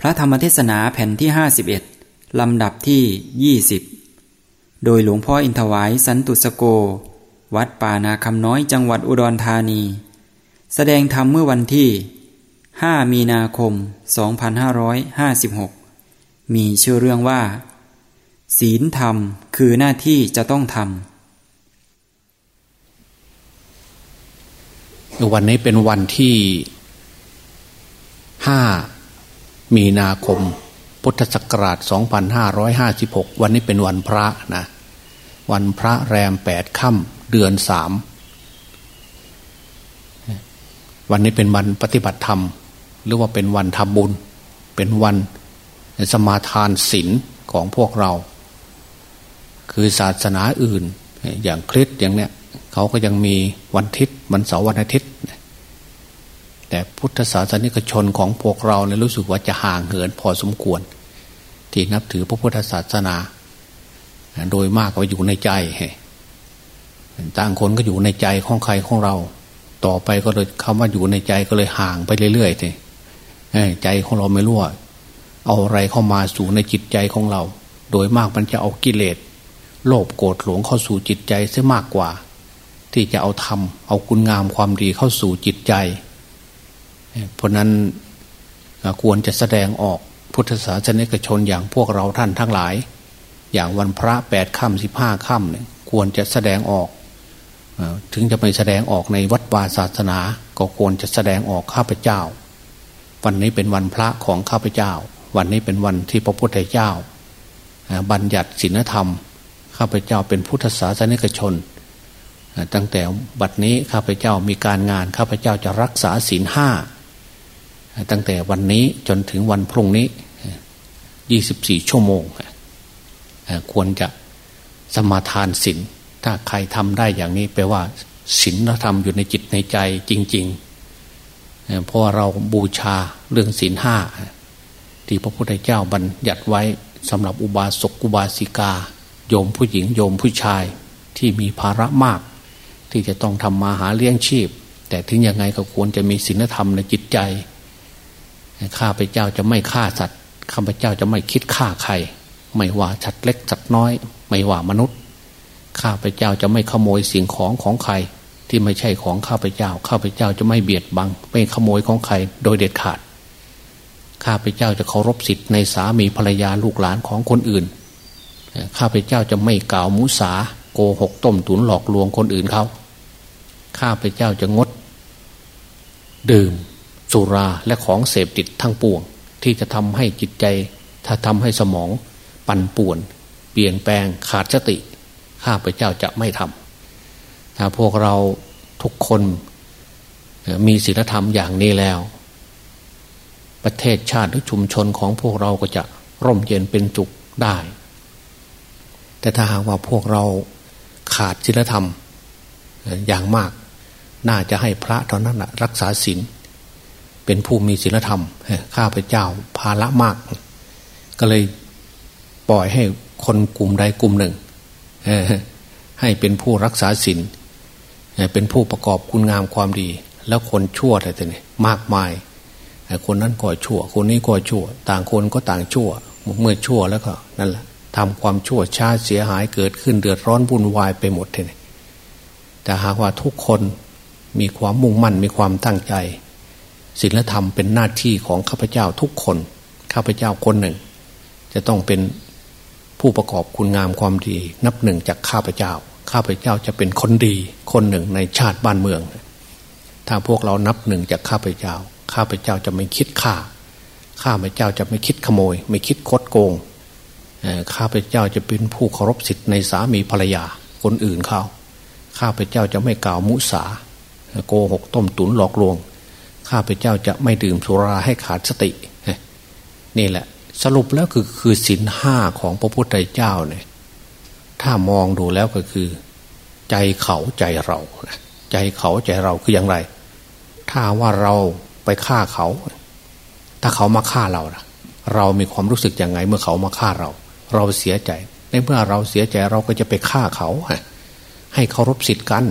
พระธรรมเทศนาแผ่นที่ 51 ลำดับที่ 20 โดยหลวงพ่ออินทวายสันตุสโก วัดป่านาคำน้อยจังหวัดอุดรธานี แสดงธรรมเมื่อวันที่ 5 มีนาคม 2556 มีชื่อเรื่องว่า ศีลธรรมคือหน้าที่จะต้องทำวันนี้เป็นวันที่ห้า มีนาคม พุทธศักราช 2556 วันนี้เป็นวันพระนะ วันพระแรมแปดค่ำเดือนสามวันนี้เป็นวันปฏิบัติธรรม หรือว่าเป็นวันทำบุญ เป็นวันสมาทานศีลของพวกเรา คือศาสนาอื่นอย่างคริสต์อย่างเนี้ยเขาก็ยังมีวันทิศวันเสาร์วันอาทิตย์ แต่พุทธศาสนิกชนของพวกเราเนี่ยรู้สึกว่าจะห่างเหินพอสมควร ที่นับถือพระพุทธศาสนา โดยมากก็อยู่ในใจต่างคนก็อยู่ในใจของใครของเรา ต่อไปก็เลยคำว่าอยู่ในใจก็เลยห่างไปเรื่อยๆทีใจของเราไม่รู้ว่าเอาอะไรเข้ามาสู่ในจิตใจของเรา โดยมากมันจะเอากิเลสโลภโกรธหลงเข้าสู่จิตใจเสียมากกว่า ที่จะเอาธรรมเอาคุณงามความดีเข้าสู่จิตใจ เพราะนั้นควรจะแสดงออกพุทธศาสนิกชนอย่างพวกเราท่านทั้งหลาย อย่างวันพระแปดค่ำสิบห้าค่ำเนี่ยควรจะแสดงออกถึงจะไม่แสดงออกในวัดวาศาสนา ก็ควรจะแสดงออกข้าพเจ้า วันนี้เป็นวันพระของข้าพเจ้า วันนี้เป็นวันที่พระพุทธเจ้า บัญญัติศีลธรรม ข้าพเจ้าเป็นพุทธศาสนิกชน ตั้งแต่บัดนี้ข้าพเจ้ามีการงานข้าพเจ้าจะรักษาศีลห้า ตั้งแต่วันนี้จนถึงวันพรุ่งนี้ยี่สิบสี่ชั่วโมง ควรจะสมาทานศีลถ้าใครทำได้อย่างนี้แปลว่าศีลธรรมอยู่ในจิตในใจจริง ๆ เพราะเราบูชาเรื่องศีลห้าที่พระพุทธเจ้าบัญญัติไว้สำหรับอุบาสกอุบาสิกา โยมผู้หญิงโยมผู้ชายที่มีภาระมาก ที่จะต้องทำมาหาเลี้ยงชีพ แต่ถึงยังไงก็ควรจะมีศีลธรรมในจิตใจ ข้าพเจ้าจะไม่ฆ่าสัตว์ข้าพเจ้าจะไม่คิดฆ่าใคร ไม่ว่าสัตว์เล็กสัตว์น้อย ไม่ว่ามนุษย์ ข้าพเจ้าจะไม่ขโมยสิ่งของของใคร ที่ไม่ใช่ของข้าพเจ้า ข้าพเจ้าจะไม่เบียดบัง ไม่ขโมยของใคร โดยเด็ดขาด ข้าพเจ้าจะเคารพสิทธิ์ในสามีภรรยาลูกหลานของคนอื่น ข้าพเจ้าจะไม่กล่าวมุสาโกหกต้มตุนหลอกลวงคนอื่นเขา ข้าพเจ้าจะงด ดื่ม สุราและของเสพติดทั้งปวง ที่จะทำให้จิตใจ ถ้าทำให้สมองปั่นป่วน เปลี่ยนแปลงขาดสติ ข้าพเจ้าจะไม่ทำถ้าพวกเราทุกคนมีศีลธรรมอย่างนี้แล้ว ประเทศชาติหรือชุมชนของพวกเราก็จะร่มเย็นเป็นจุกได้ แต่ถ้าหากว่าพวกเราขาดศีลธรรมอย่างมาก น่าจะให้พระเท่านั้นนะรักษาศีล เป็นผู้มีศีลธรรมข้าพเจ้าภาละมาก ก็เลยปล่อยให้คนกลุ่มใดกลุ่มหนึ่งให้เป็นผู้รักษาศีลเป็นผู้ประกอบคุณงามความดี แล้วคนชั่วอะไรต่างๆมากมาย คนนั้นก็ชั่ว คนนี้ก็ชั่ว ต่างคนก็ต่างชั่ว เมื่อชั่วแล้วก็นั่นแหละทำความชั่วช้าเสียหายเกิดขึ้นเดือดร้อนวุ่นวายไปหมดเลยแต่หากว่าทุกคนมีความมุ่งมั่นมีความตั้งใจ ศีลธรรมเป็นหน้าที่ของข้าพเจ้าทุกคน ข้าพเจ้าคนหนึ่ง จะต้องเป็นผู้ประกอบคุณงามความดี นับหนึ่งจากข้าพเจ้า ข้าพเจ้าจะเป็นคนดี คนหนึ่งในชาติบ้านเมือง ถ้าพวกเรานับหนึ่งจากข้าพเจ้า ข้าพเจ้าจะไม่คิดฆ่า ข้าพเจ้าจะไม่คิดขโมย ไม่คิดคดโกงข้าพเจ้าจะเป็นผู้เคารพสิทธิ์ในสามีภรรยาคนอื่นเขาข้าพเจ้าจะไม่กล่าวมุสาโกหกต้มตุนหลอกลวง ข้าพเจ้าจะไม่ดื่มสุราให้ขาดสติ นี่แหละ สรุปแล้วคือคือศีลห้าของพระพุทธเจ้าเนี่ย ถ้ามองดูแล้วก็คือ ใจเขาใจเราใจเขาใจเราคืออย่างไร ถ้าว่าเราไปฆ่าเขา ถ้าเขามาฆ่าเราเรามีความรู้สึกยังไง เมื่อเขามาฆ่าเรา เราเสียใจ ในเมื่อเราเสียใจเราก็จะไปฆ่าเขาให้เคารพสิทธิ์กัน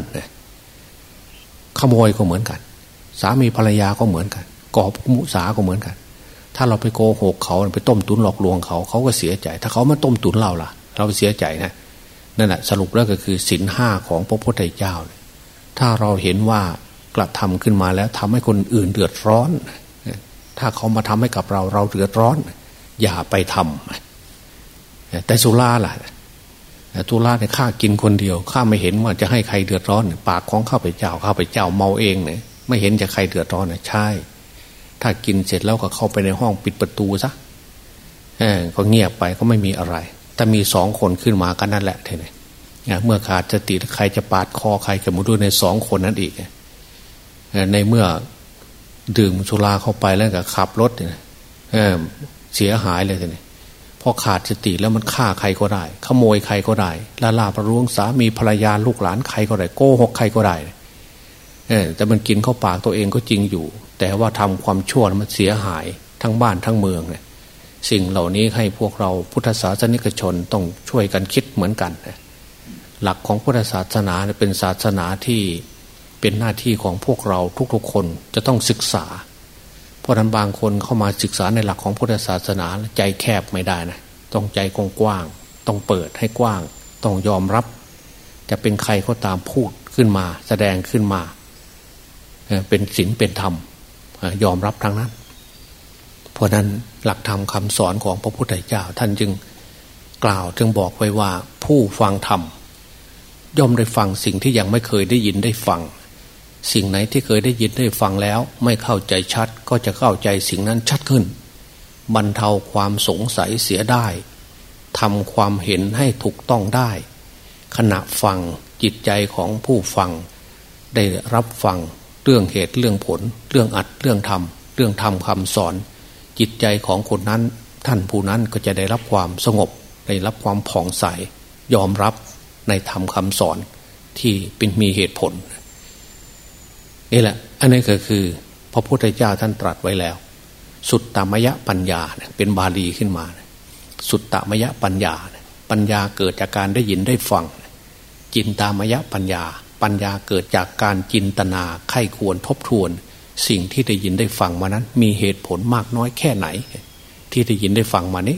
ขโมยก็เหมือนกัน สามีภรรยาก็เหมือนกัน กอบมุสาก็เหมือนกัน ถ้าเราไปโกหกเขาไปต้มตุนหลอกลวงเขาเขาก็เสียใจ ถ้าเขามาต้มตุนเราล่ะ เราเสียใจนะนั่นแหละสรุปแล้วก็คือศินห้าของพระพุทธเจ้า ถ้าเราเห็นว่ากระทำขึ้นมาแล้วทำให้คนอื่นเดือดร้อน ถ้าเขามาทำให้กับเราเราเดือดร้อน อย่าไปทำแต่สุราล่ะตุลาเนี่ยข้ากินคนเดียวข้าไม่เห็นว่าจะให้ใครเดือดร้อน ปากของข้าไปเจ้าข้าไปเจ้าเมาเองเนี่ย ไม่เห็นจะใครเดือดร้อนนี่ยใช่ ถ้ากินเสร็จแล้วก็เข้าไปในห้องปิดประตูซะเออก็เงียบไปก็ไม่มีอะไร แต่มีสองคนขึ้นมากันนั่นแหละเทีนี้เมื่อขาดสติใครจะปาดคอใครจะมาดูในสองคนนั้นอีกในเมื่อดื่มสุราเข้าไปแล้วก็ขับรถเนี่ยเสียหายเลยทีนี้พอขาดสติแล้วมันฆ่าใครก็ได้ ขโมยใครก็ได้ลาลาประรวงสามีภรรยาลูกหลานใครก็ได้ โกหกใครก็ได้ แต่มันกินเข้าปากตัวเองก็จริงอยู่ แต่ว่าทำความชั่วมันเสียหายทั้งบ้านทั้งเมืองเนี่ยสิ่งเหล่านี้ให้พวกเราพุทธศาสนิกชนต้องช่วยกันคิดเหมือนกัน หลักของพุทธศาสนาเป็นศาสนาที่เป็นหน้าที่ของพวกเราทุกๆคนจะต้องศึกษา เพราะนั้นบางคนเข้ามาศึกษาในหลักของพุทธศาสนาใจแคบไม่ได้นะต้องใจกว้างต้องเปิดให้กว้าง ต้องยอมรับ จะเป็นใครก็ตามพูดขึ้นมา แสดงขึ้นมา เป็นศีลเป็นธรรมยอมรับทั้งนั้น เพราะนั้นหลักธรรมคำสอนของพระพุทธเจ้า ท่านจึงกล่าวจึงบอกไว้ว่าผู้ฟังธรรมย่อมได้ฟังสิ่งที่ยังไม่เคยได้ยินได้ฟัง สิ่งไหนที่เคยได้ยินได้ฟังแล้ว ไม่เข้าใจชัดก็จะเข้าใจสิ่งนั้นชัดขึ้นบรรเทาความสงสัยเสียได้ทำความเห็นให้ถูกต้องได้ ขณะฟังจิตใจของผู้ฟัง ได้รับฟัง เรื่องเหตุเรื่องผล เรื่องอัดเรื่องทำเรื่องทำคำสอน จิตใจของคนนั้น ท่านผู้นั้นก็จะได้รับความสงบ ได้รับความผ่องใส ยอมรับในธรรมคำสอนที่เป็นมีเหตุผล นี่แหละ อันนี้ก็คือ พระพุทธเจ้าท่านตรัสไว้แล้ว สุดตามยะปัญญาเป็นบาลีขึ้นมา สุดตามยะปัญญา ปัญญาเกิดจากการได้ยินได้ฟังจินตามยะปัญญา ปัญญาเกิดจากการจินตนาไข้ควรทบทวน สิ่งที่ได้ยินได้ฟังมานั้น มีเหตุผลมากน้อยแค่ไหน ที่ได้ยินได้ฟังมานี้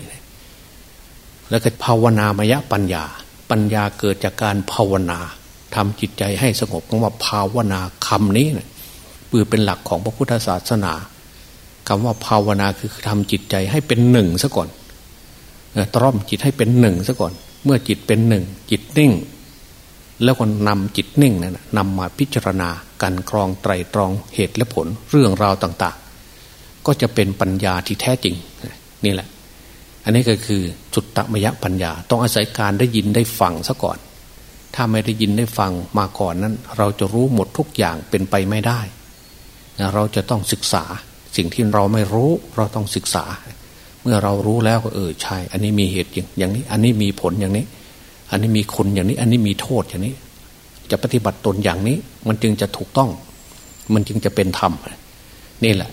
แล้วก็ภาวนามยปัญญา ปัญญาเกิดจากการภาวนาทำจิตใจให้สงบคำว่าภาวนาคำนี้นะปือเป็นหลักของพระพุทธศาสนาคำว่าภาวนาคือทำจิตใจให้เป็นหนึ่งซะก่อนตร่อมจิตให้เป็นหนึ่งซะก่อน เมื่อจิตเป็นหนึ่ง จิตนิ่ง แล้วก็นำจิตนิ่งนั้นนำมาพิจารณาการกรองไตรตรองเหตุและผลเรื่องราวต่าง ๆ ก็จะเป็นปัญญาที่แท้จริงนี่แหละ อันนี้ก็คือจุดตมยะปัญญา ต้องอาศัยการได้ยินได้ฟังซะก่อน ถ้าไม่ได้ยินได้ฟังมาก่อนนั้น เราจะรู้หมดทุกอย่างเป็นไปไม่ได้ เราจะต้องศึกษาสิ่งที่เราไม่รู้เราต้องศึกษา เมื่อเรารู้แล้วก็เออใช่ อันนี้มีเหตุอย่างนี้ อันนี้มีผลอย่างนี้ อันนี้มีคุณอย่างนี้ อันนี้มีโทษอย่างนี้ จะปฏิบัติตนอย่างนี้ มันจึงจะถูกต้อง มันจึงจะเป็นธรรมนี่แหละ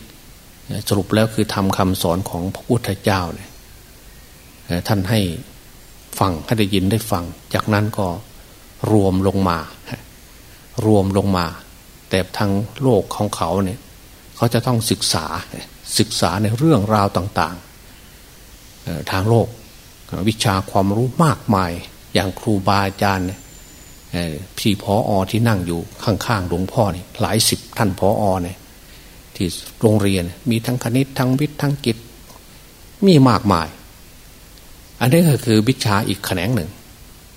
สรุปแล้วคือทำคำสอนของพระพุทธเจ้าเนี่ยท่านให้ฟังให้ได้ยินได้ฟัง จากนั้นก็รวมลงมา รวมลงมา แต่ทางโลกของเขาเนี่ย เขาจะต้องศึกษาศึกษาในเรื่องราวต่าง ๆ ทางโลกวิชาความรู้มากมาย อย่างครูบาอาจารย์พี่พออที่นั่งอยู่ข้างๆหลวงพ่อนี่หลายสิบท่านพออเนี่ยที่โรงเรียนมีทั้งคณิตทั้งวิทย์ทั้งกิจมีมากมาย อันนี้ก็คือวิชาอีกแขนงหนึ่ง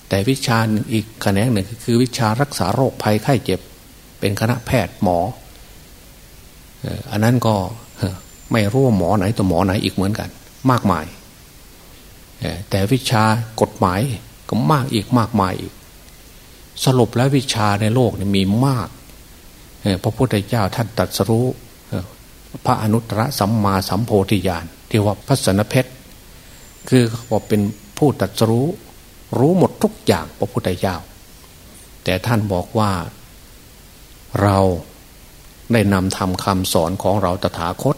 แต่วิชาอีกแขนงหนึ่งคือวิชารักษาโรคภัยไข้เจ็บ เป็นคณะแพทย์หมออันนั้นก็ไม่รู้ว่าหมอไหนตัวหมอไหนอีกเหมือนกัน มากมายแต่วิชากฎหมาย ก็มากอีกมากมายอีก สรุปแล้ววิชาในโลกนี่มีมากพระพุทธเจ้าท่านตรัสรู้พระอนุตตรสัมมาสัมโพธิญาณที่ว่าพระสนเพชรคือบอกเป็นผู้ตรัสรู้รู้หมดทุกอย่างพระพุทธเจ้า แต่ท่านบอกว่าเราได้นำทำคำสอนของเราตถาคต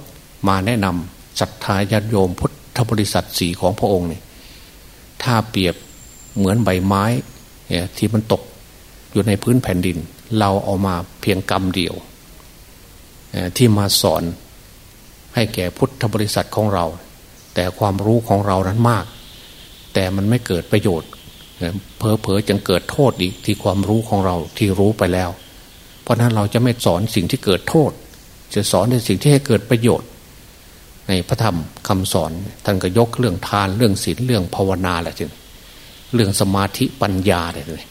มาแนะนำศรัทธาญาติโยมพุทธบริษัทสีของพระองค์เนี่ยถ้าเปรียบ เหมือนใบไม้ที่มันตกอยู่ในพื้นแผ่นดิน เราเอามาเพียงกรรมเดียว ที่มาสอนให้แก่พุทธบริษัทของเรา แต่ความรู้ของเรานั้นมาก แต่มันไม่เกิดประโยชน์เพอเพอจึงเกิดโทษอีกที่ความรู้ของเราที่รู้ไปแล้ว เพราะนั้นเราจะไม่สอนสิ่งที่เกิดโทษ จะสอนในสิ่งที่ให้เกิดประโยชน์ ในพระธรรมคำสอนท่านก็ยกเรื่องทานเรื่องศีลเรื่องภาวนาแหละจึง เรื่องสมาธิปัญญาเลย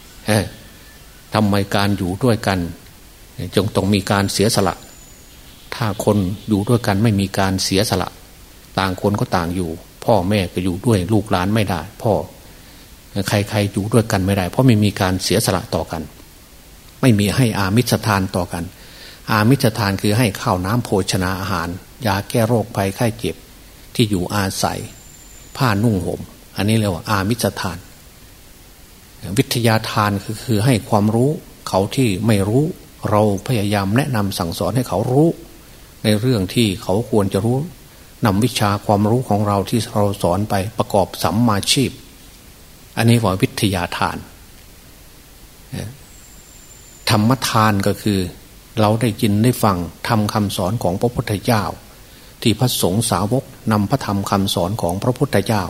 ทำไมการอยู่ด้วยกัน จงต้องมีการเสียสละ ถ้าคนอยู่ด้วยกันไม่มีการเสียสละ ต่างคนก็ต่างอยู่ พ่อแม่ก็อยู่ด้วยลูกหลานไม่ได้ พ่อ ใครๆอยู่ด้วยกันไม่ได้ เพราะไม่มีการเสียสละต่อกัน ไม่มีให้อามิสทานต่อกัน อามิสทานคือให้ข้าวน้ำโภชนาอาหาร ยาแก้โรคภัยไข้เจ็บที่อยู่อาศัย ผ้านุ่งหม่ม อันนี้เรียกว่าอามิสทาน วิทยาทานคือคือให้ความรู้เขาที่ไม่รู้ เราพยายามแนะนำสั่งสอนให้เขารู้ ในเรื่องที่เขาควรจะรู้นำวิชาความรู้ของเราที่เราสอนไปประกอบสัมมาชีพ อันนี้ว่าวิทยาทาน ธรรมทานก็คือ เราได้ยินได้ฟังทำคำสอนของพระพุทธเจ้า ที่พระสงฆ์สาวกนำพระธรรมคำสอนของพระพุทธเจ้า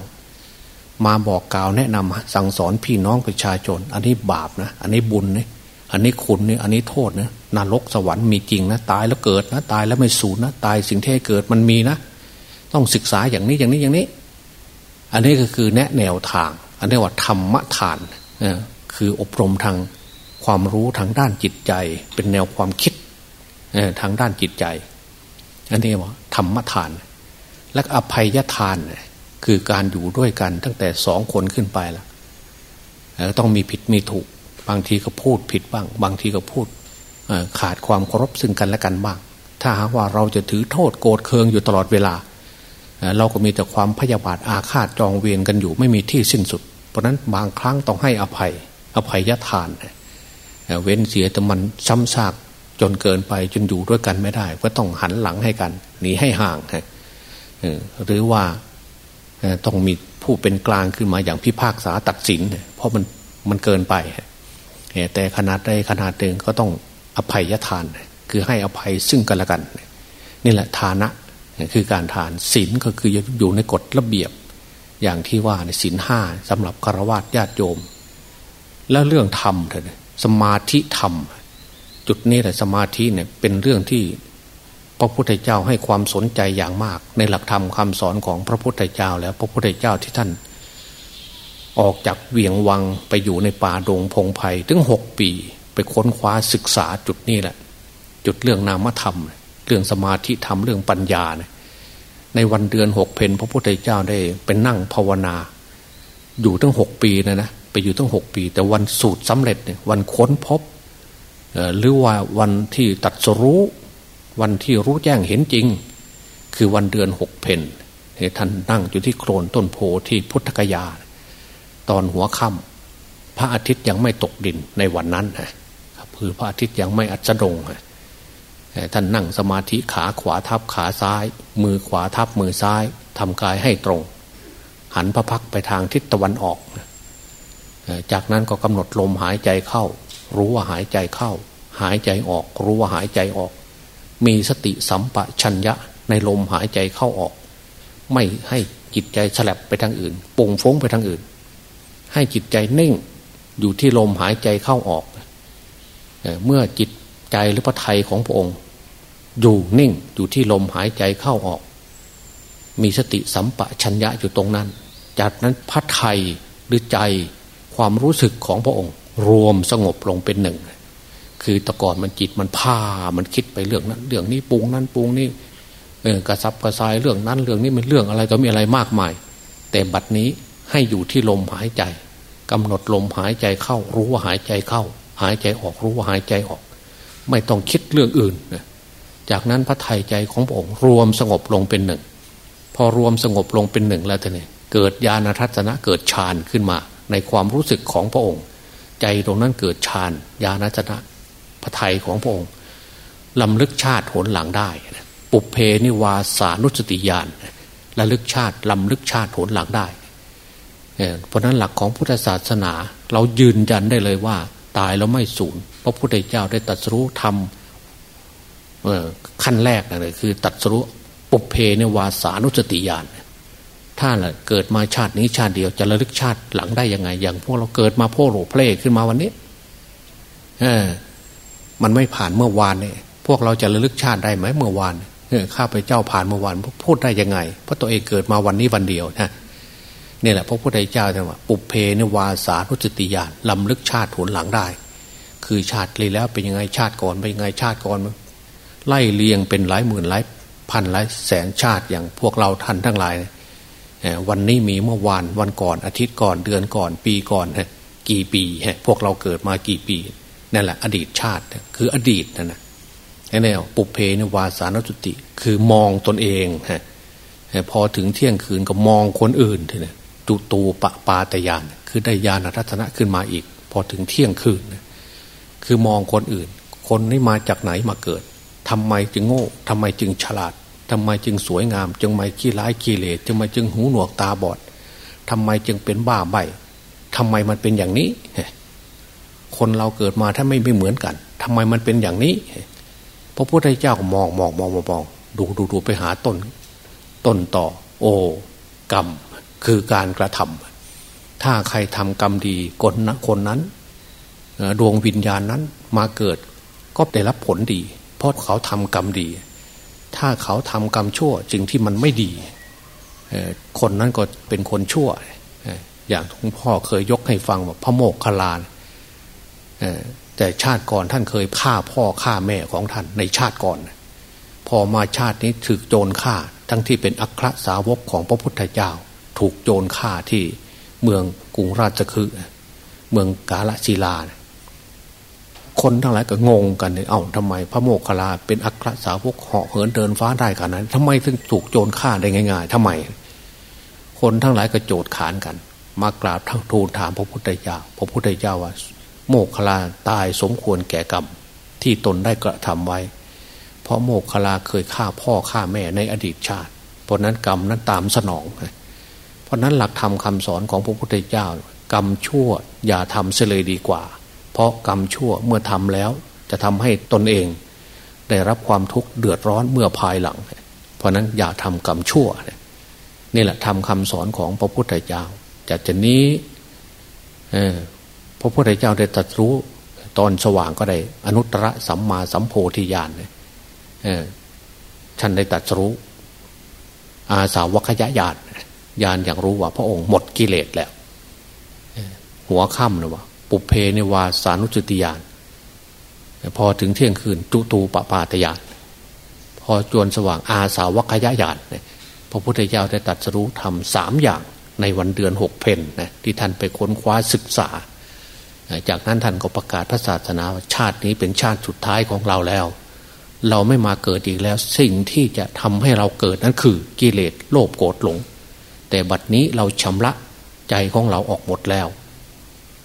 มาบอกกล่าวแนะนำสั่งสอนพี่น้องประชาชน อันนี้บาปนะ อันนี้บุญนะอันนี้คุณเนี่ยอันนี้โทษนะนรกสวรรค์มีจริงนะตายแล้วเกิดนะ ตายแล้วไม่สูญนะตายสิ่งที่เกิดมันมีนะ ต้องศึกษาอย่างนี้อย่างนี้อย่างนี้ อันนี้ก็คือแนะแนวทาง อันนี้ว่าธรรมทานคืออบรมทางความรู้ทางด้านจิตใจ เป็นแนวความคิดทางด้านจิตใจ อันนี้ว่าธรรมทาน และอภัยทาน คือการอยู่ด้วยกันตั้งแต่สองคนขึ้นไปแล้วต้องมีผิดมีถูก บางทีก็พูดผิดบ้าง บางทีก็พูดขาดความเคารพซึ่งกันและกันบ้าง ถ้าหากว่าเราจะถือโทษโกรธเคืองอยู่ตลอดเวลา เราก็มีแต่ความพยาบาทอาฆาตจองเวียนกันอยู่ไม่มีที่สิ้นสุด เพราะนั้นบางครั้งต้องให้อภัย อภัยยทาน เว้นเสียแต่มันซ้ำซากจนเกินไปจนอยู่ด้วยกันไม่ได้ ก็ต้องหันหลังให้กันหนีให้ห่างหรือว่า ต้องมีผู้เป็นกลางขึ้นมาอย่างพิพากษาตัดสิน เพราะมันมันเกินไป แต่ขนาดใดขนาดหนึ่งก็ต้องอภัยทาน คือให้อภัยซึ่งกันและกัน นี่แหละทานะคือการทานศีลก็คืออยู่ในกฎระเบียบ อย่างที่ว่าในศีลห้าสำหรับคารวะญาติโยม แล้วเรื่องธรรมเถอะสมาธิธรรม จุดนี้แหละสมาธิเนี่ยเป็นเรื่องที่ พระพุทธเจ้าให้ความสนใจอย่างมาก ในหลักธรรมคำสอนของพระพุทธเจ้า แล้วพระพุทธเจ้าที่ท่าน ออกจากเวียงวังไปอยู่ในป่าดงพงไพ่ถึงหกปี ไปค้นคว้าศึกษาจุดนี้แหละ จุดเรื่องนามธรรม เรื่องสมาธิธรรมเรื่องปัญญาในวันเดือนหกเพนพระพุทธเจ้าได้เป็นนั่งภาวนา อยู่ตั้งหกปีนะนะไปอยู่ตั้งหกปี แต่วันสูตรสำเร็จเนี่ยวันค้นพบหรือว่าวันที่ตัดสรู้ วันที่รู้แจ้งเห็นจริง คือวันเดือนหกเพนท่านนั่งอยู่ที่โคลนต้นโพที่พุทธกยา ตอนหัวค่ำพระอาทิตย์ยังไม่ตกดินในวันนั้นฮะคือพระอาทิตย์ยังไม่อัสดงฮะท่านนั่งสมาธิขาขวาทับขาซ้าย มือขวาทับมือซ้ายทำกายให้ตรง หันพระพักไปทางทิศตะวันออก จากนั้นก็กำหนดลมหายใจเข้า รู้ว่าหายใจเข้า หายใจออก รู้ว่าหายใจออก มีสติสัมปชัญญะในลมหายใจเข้าออก ไม่ให้จิตใจฉลับไปทางอื่นปุ่งฟงไปทางอื่น ให้จิตใจนิ่งอยู่ที่ลมหายใจเข้าออก เมื่อจิตใจหรือพระไทยของพระองค์ อยู่นิ่งอยู่ที่ลมหายใจเข้าออก มีสติสัมปชัญญะอยู่ตรงนั้น จากนั้นพระไทยหรือใจความรู้สึกของพระองค์ รวมสงบลงเป็นหนึ่ง คือตะก่อนมันจิตมันพามันคิดไปเรื่องนั้นเรื่องนี้ปรุงนั้นปรุงนี่กระซับกระซายเรื่องนั้นเรื่องนี้มันเรื่องอะไรก็มีอะไรมากมาย แต่บัดนี้ให้อยู่ที่ลมหายใจกำหนดลมหายใจเข้า รู้ว่าหายใจเข้า หายใจออกรู้ว่าหายใจออก ไม่ต้องคิดเรื่องอื่นนะจากนั้นพระไทยใจของพระองค์รวมสงบลงเป็นหนึ่ง พอรวมสงบลงเป็นหนึ่งแล้วท่านเนี่ยเกิดญาณทัศนะเกิดฌานขึ้นมา ในความรู้สึกของพระองค์ ใจตรงนั้นเกิดฌานญาณทัศนะ ระไทยของพระองค์ลำลึกชาติผลหลังได้ปุเพนิวาสานุสติญาณระลึกชาติลำลึกชาติผลหลังได้เพราะนั้นหลักของพุทธศาสนา เรายืนยันได้เลยว่า ตายแล้วไม่สูญเพราะพระพุทธเจ้าได้ตัดสู้ทำขั้นแรกเลยคือ ตัดสู้ปุเพในวาสานุสติญาณถ้าเกิดมาชาตินี้ชาติเดียวจะระลึกชาติหลังได้ยังไง อย่างพวกเราเกิดมาพ่อหลเพลขึ้นมาวันนี้ มันไม่ผ่านเมื่อวานเนี่ยพวกเราจะระลึกชาติได้ไหมเมื่อวานเออข้าพเจ้าผ่านเมื่อวานพูดได้ยังไง เพราะตัวเองเกิดมาวันนี้วันเดียวนะนี่แหละพระพุทธเจ้าท่านว่าปุเพนวาสานุสติญาณลำลึกชาติผลหลังได้ คือชาติเลยแล้วเป็นยังไงชาติก่อนเป็นยังไงชาติก่อนไล่เลียงเป็นหลายหมื่นหลายพันหลายแสนชาติอย่างพวกเราท่านทั้งหลาย วันนี้มีเมื่อวานวันก่อนอาทิตย์ก่อนเดือนก่อน ปีก่อนกี่ปีพวกเราเกิดมากี่ปี นั่นแหละ อดีตชาติคืออดีตนั่นนะแนวปุเพนวาสานสุติ คือมองตนเองฮะพอถึงเที่ยงคืนก็มองคนอื่นทีนี้ตุตูปปาตยาน คือได้ญาณรัตนะขึ้นมาอีก พอถึงเที่ยงคืน คือมองคนอื่น คนนี้มาจากไหนมาเกิดทำไมจึงโง่ทำไมจึงฉลาดทำไมจึงสวยงาม จึงไม่ขี้ร้ายขี้เหร่จึงไม่จึงหูหนวกตาบอดทำไมจึงเป็นบ้าใบทำไมมันเป็นอย่างนี้ คนเราเกิดมาถ้าไม่ไม่เหมือนกันทำไมมันเป็นอย่างนี้พระพุทธเจ้าก็มองมองมองมองดูดูดูไปหาต้น ต้นต่อ โอกรรม คือการกระทำถ้าใครทำกรรมดีคนนะคนนั้นดวงวิญญาณนั้นมาเกิดก็ได้รับผลดี เพราะเขาทำกรรมดี ถ้าเขาทำกรรมชั่วจึงที่มันไม่ดีคนนั้นก็เป็นคนชั่ว อย่างทุงพ่อเคยยกให้ฟังว่าพระโมกขลาน แต่ชาติก่อนท่านเคยฆ่าพ่อฆ่าแม่ของท่านในชาติก่อน พอมาชาตินี้ถึกโจรฆ่า ทั้งที่เป็นอัครสาวกของพระพุทธเจ้า ถูกโจรฆ่าที่เมืองกรุงราชคฤห์เมืองกาลศิลา คนทั้งหลายก็งงกันเลยเอ้าทำไมพระโมคคัลลาเป็นอัครสาวกเหาะเหินเดินฟ้าได้ขนาดนั้นทำไมถึงถูกโจรฆ่าได้ง่าย ๆทำไม คนทั้งหลายก็โจดขานกัน มากราบทั้งทูลถามพระพุทธเจ้า พระพุทธเจ้าว่า โมคคัลาตายสมควรแก่กรรม ที่ตนได้กระทำไว้ เพราะโมคคัลาเคยฆ่าพ่อฆ่าแม่ในอดีตชาติ เพราะนั้นกรรมนั้นตามสนอง เพราะนั้นหลักธรรมคาสอนของพระพุทธเจ้า กรรมชั่วอย่าทำเสียเลยดีกว่า เพราะกรรมชั่วเมื่อทำแล้ว จะทำให้ตนเอง ได้รับความทุกข์เดือดร้อนเมื่อภายหลัง เพราะนั้นอย่าทำกรรมชั่วนี่แหละทำคำสอนของพระพุทธเจ้าจากจะนี้ พระพุทธเจ้าได้ตรัสรู้ตอนสว่างก็ได้ อนุตตรสัมมาสัมโพธิญาณเลยท่านได้ตรัสรู้ อาสาวกขยะญาณญาณอย่างรู้ว่า พระองค์หมดกิเลสแล้ว หัวค่ำนะว่าปุเพในวาสานุสติญาณพอถึงเที่ยงคืนจุตูปปาตญาณพอจวนสว่างอาสาวกยะญาณพระพุทธเจ้าได้ตรัสรู้ทำสามอย่างในวันเดือนหกเพนนะที่ท่านไปค้นคว้าศึกษา จากนั้นท่านก็ประกาศพระศาสนาชาตินี้เป็นชาติสุดท้ายของเราแล้ว เราไม่มาเกิดอีกแล้ว สิ่งที่จะทำให้เราเกิดนั้นคือกิเลสโลภโกรธหลง แต่บัดนี้เราชำระใจของเราออกหมดแล้ว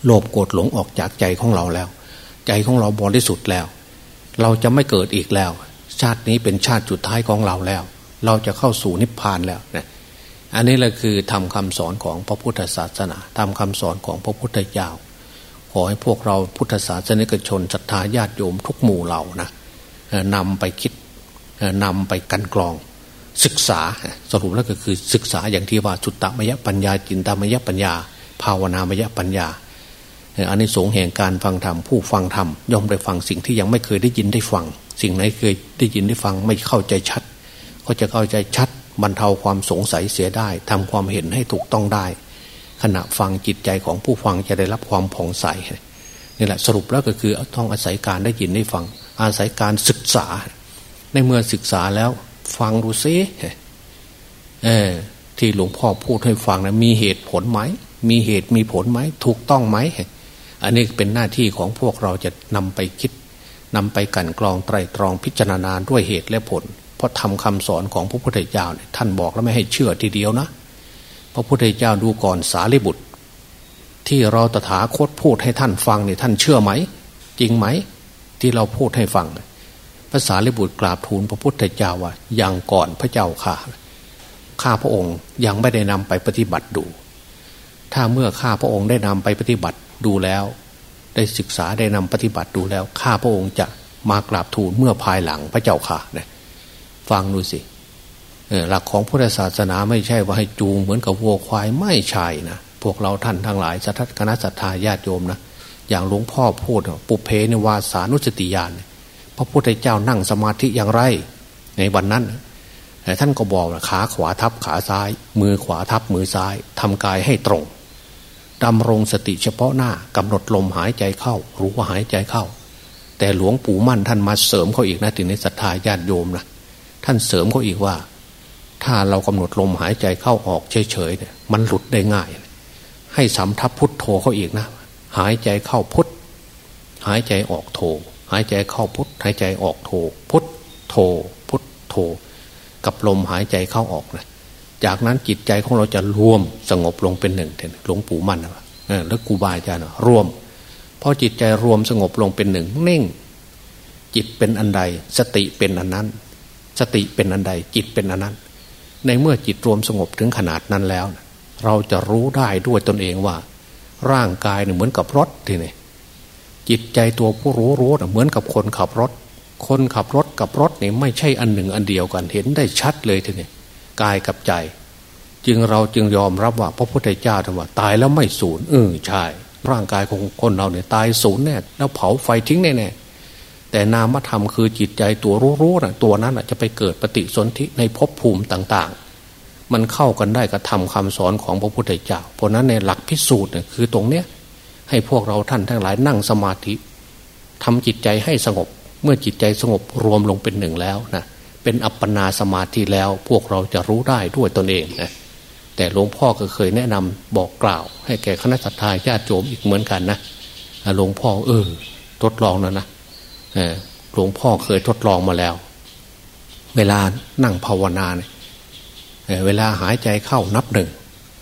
โลภโกรธหลงออกจากใจของเราแล้ว ใจของเราบริสุทธิ์แล้ว เราจะไม่เกิดอีกแล้ว ชาตินี้เป็นชาติสุดท้ายของเราแล้ว เราจะเข้าสู่นิพพานแล้วนะอันนี้แหละคือทำคำสอนของพระพุทธศาสนาทำคำสอนของพระพุทธเจ้า อให้พวกเราพุทธศาสนิกชนศรัทธาญาติโยมทุกหมู่เหล่านะนำไปคิดนำไปกันกรองศึกษาสรุปแล้วก็คือศึกษาอย่างที่ว่าสุตตมยปัญญาจินตามยปัญญา ภาวนามยปัญญาอันนี้สงแห่งการฟังธรรมผู้ฟังธรรมย่อมได้ฟังสิ่งที่ยังไม่เคยได้ยินได้ฟัง สิ่งไหนเคยได้ยินได้ฟังไม่เข้าใจชัด ก็จะเข้าใจชัดบรรเทาความสงสัยเสียได้ทำความเห็นให้ถูกต้องได้ ขณะฟังจิตใจของผู้ฟังจะได้รับความผ่องใสนี่แหละสรุปแล้วก็คือต้องอาศัยการได้ยินได้ฟัง อาศัยการศึกษา ในเมื่อศึกษาแล้วฟังดูซิเออที่หลวงพ่อพูดให้ฟังนะมีเหตุผลไหม มีเหตุมีผลไหม ถูกต้องไหม อันนี้เป็นหน้าที่ของพวกเราจะนำไปคิดนำไปกันกรองไตรตรองพิจารณาด้วยเหตุและผล เพราะทำคำสอนของพระพุทธเจ้าเนี่ยท่านบอกแล้วไม่ให้เชื่อทีเดียวนะ พระพุทธเจ้าดูก่อนสารีบุตร ที่เราตถาคตพูดให้ท่านฟังเนี่ยท่านเชื่อไหม จริงไหม ที่เราพูดให้ฟังภาษาลิบุตรกราบทูลพระพุทธเจ้าว่ายังก่อนพระเจ้าค่ะข้าพระองค์ยังไม่ได้นำไปปฏิบัติดู ถ้าเมื่อข้าพระองค์ได้นำไปปฏิบัติดูแล้ว ได้ศึกษาได้นำปฏิบัติดูแล้ว ข้าพระองค์จะมากราบทูลเมื่อภายหลังพระเจ้าค่ะเนี่ยฟังดูสิ หลักของพุทธศาสนาไม่ใช่ว่าให้จูงเหมือนกับวัวควายไม่ใช่นะพวกเราท่านทั้งหลายสัทธคณะศรัทธาญาติโยมนะอย่างหลวงพ่อพูดปุเพในวาสานุสติญาณพระพุทธเจ้านั่งสมาธิอย่างไร ในวันนั้นท่านก็บอกขาขวาทับขาซ้าย มือขวาทับมือซ้ายทำกายให้ตรงดำรงสติเฉพาะหน้ากำหนดลมหายใจเข้า รู้ว่าหายใจเข้า แต่หลวงปู่มั่นท่านมาเสริมเขาอีกนะถึงในศรัทธาญาติโยมนะท่านเสริมเขาอีกว่า ถ้าเรากำหนดลมหายใจเข้าออกเฉยๆเนี่ยมันหลุดได้ง่าย ให้สำทับพุทโธเขาอีกนะ หายใจเข้าพุทหายใจออกโธหายใจเข้าพุทหายใจออกโธพุทโธพุทโธกับลมหายใจเข้าออกนะจากนั้นจิตใจของเราจะรวมสงบลงเป็นหนึ่งเถอะหลวงปู่มั่นนะแล้วกูบาอาจารย์รวมพอจิตใจรวมสงบลงเป็นหนึ่งเน่ง จิตเป็นอันใด สติเป็นอันนั้น สติเป็นอันใด จิตเป็นอันนั้น ในเมื่อจิตรวมสงบถึงขนาดนั้นแล้ว เราจะรู้ได้ด้วยตนเองว่า ร่างกายเนี่ยเหมือนกับรถทีนี่จิตใจตัวผู้รู้รู้เหมือนกับคนขับรถ คนขับรถกับรถเนี่ยไม่ใช่อันหนึ่งอันเดียวกันเห็นได้ชัดเลยทีนี้กายกับใจ จึงเราจึงยอมรับว่า พระพุทธเจ้าท่านว่า ตายแล้วไม่สูญเออใช่ ร่างกายของคนเราเนี่ยตายสูญแน่แล้วเผาไฟทิ้งแน่แน่ แต่นามธรรมคือจิตใจตัวรู้ๆนะตัวนั้นจะไปเกิดปฏิสนธิในภพภูมิต่างๆ มันเข้ากันได้กับธรรมคาสอนของพระพุทธเจ้า เพราะนั้นในหลักพิสูจน์คือตรงเนี้ยให้พวกเราท่านทั้งหลายนั่งสมาธิทำจิตใจให้สงบ เมื่อจิตใจสงบรวมลงเป็นหนึ่งแล้วนะเป็นอัปปนาสมาธิแล้วพวกเราจะรู้ได้ด้วยตนเองนะแต่หลวงพ่อก็เคยแนะนำบอกกล่าว ให้แก่คณะสัตยาญาติโยมอีกเหมือนกันนะหลวงพ่อเออทดลองนะนะ หลวงพ่อเคยทดลองมาแล้ว เวลานั่งภาวนาเนี่ยเวลาหายใจเข้านับหนึ่ง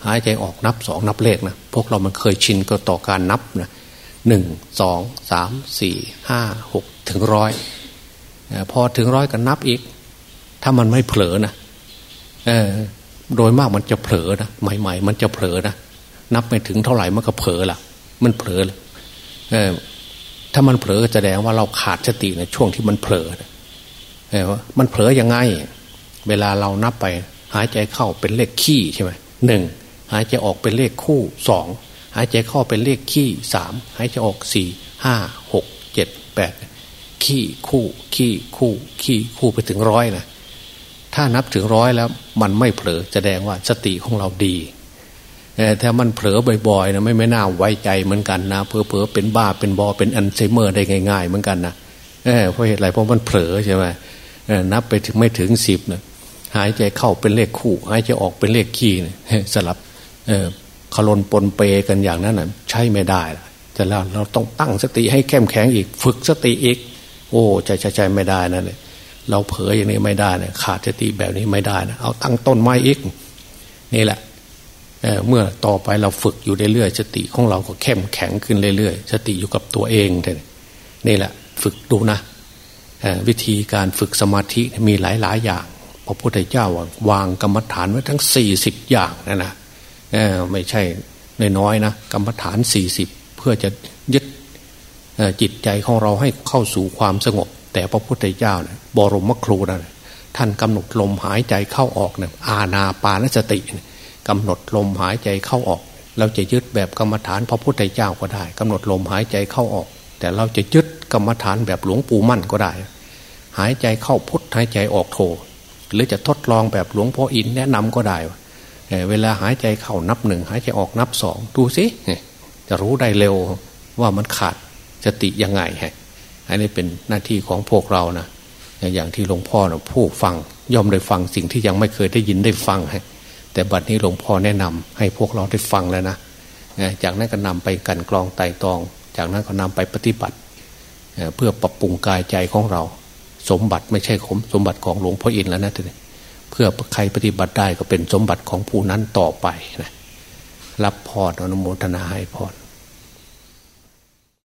หายใจออกนับสองนับเลขนะพวกเรามันเคยชินก็ต่อการนับนะหนึ่งสองสามสี่ห้าหกถึงร้อยพอถึงร้อยก็นับอีก ถ้ามันไม่เผลอนะเออโดยมากมันจะเผลอนะใหม่ ๆ มันจะเผลอนะนับไปถึงเท่าไหร่มันก็เผลอละมันเผลอเลยเออ ถ้ามันเผลอแสดงว่าเราขาดสติในช่วงที่มันเผลอเออมันเผลอยังไง เวลาเรานับไป หายใจเข้าเป็นเลขขี้ใช่ไหมหนึ่งหายใจออกเป็นเลขคู่สองหายใจเข้าเป็นเลขขี้สามหายใจออกสี่ห้าหกเจ็ดแปดขี้คู่ขี้คู่ขี้คู่ไปถึงร้อยนะถ้านับถึงร้อยแล้ว มันไม่เผลอแสดงว่าสติของเราดี แต่มันเผลอบ่อยๆนะไม่ไม่น่าไว้ใจเหมือนกันนะเพอเพอเป็นบ้าเป็นบอเป็นอัลไซเมอร์ได้ง่าย ๆ เหมือนกันนะเพราะเหตุไรเพราะมันเผลอใช่ไหมนับไปถึงไม่ถึงสิบนะหายใจเข้าเป็นเลขคู่ หายใจออกเป็นเลขขี้นะสลับขลนปนเปกันอย่างนั้นนะใช่ไม่ได้แต่แล้วเราต้องตั้งสติให้เข้มแข็งอีก ฝึกสติอีก โอ้ใจใจใจไม่ได้นะเลยเราเผลออย่างนี้ไม่ได้นะขาดสติแบบนี้ไม่ได้นะเอาตั้งต้นไม้อีก นี่แหละ เเมื่อต่อไปเราฝึกอยู่เรื่อยๆสติของเราก็เข้มแข็งขึ้นเรื่อยๆสติอยู่กับตัวเองนี่แหละฝึกดูนะวิธีการฝึกสมาธิมีหลายๆอย่างพระพุทธเจ้าวางกรรมฐานไว้ทั้งสี่สิบอย่างนะนะไม่ใช่น้อยๆนะกรรมฐานสี่สิบเพื่อจะยึดจิตใจของเราให้เข้าสู่ความสงบ แต่พระพุทธเจ้านะบรมครูนะท่านกำหนดลมหายใจเข้าออกนะอาณาปานสติ กำหนดลมหายใจเข้าออก เราจะยึดแบบกรรมฐานพระพุทธเจ้าก็ได้กำหนดลมหายใจเข้าออก แต่เราจะยึดกรรมฐานแบบหลวงปู่มั่นก็ได้ หายใจเข้าพุทหายใจออกโทหรือจะทดลองแบบหลวงพ่ออินแนะนำก็ได้เวลาหายใจเข้านับหนึ่งหายใจออกนับสองดูสิจะรู้ได้เร็วว่ามันขาดสติยังไงฮะอันนี้เป็นหน้าที่ของพวกเรานะอย่างที่หลวงพ่อนะผู้ฟังย่อมได้ฟังสิ่งที่ยังไม่เคยได้ยินได้ฟังฮะ แต่บัดนี้หลวงพ่อแนะนำให้พวกเราได้ฟังแล้วนะจากนั้นก็นำไปกันกรองไต่ตอง จากนั้นก็นำไปปฏิบัติ เพื่อปรับปรุงกายใจของเรา สมบัติไม่ใช่ขมสมบัติของหลวงพ่ออินแล้วนะทีนี้เพื่อใครปฏิบัติได้ก็เป็นสมบัติของผู้นั้นต่อไปนะรับพรอนุโมทนาให้พร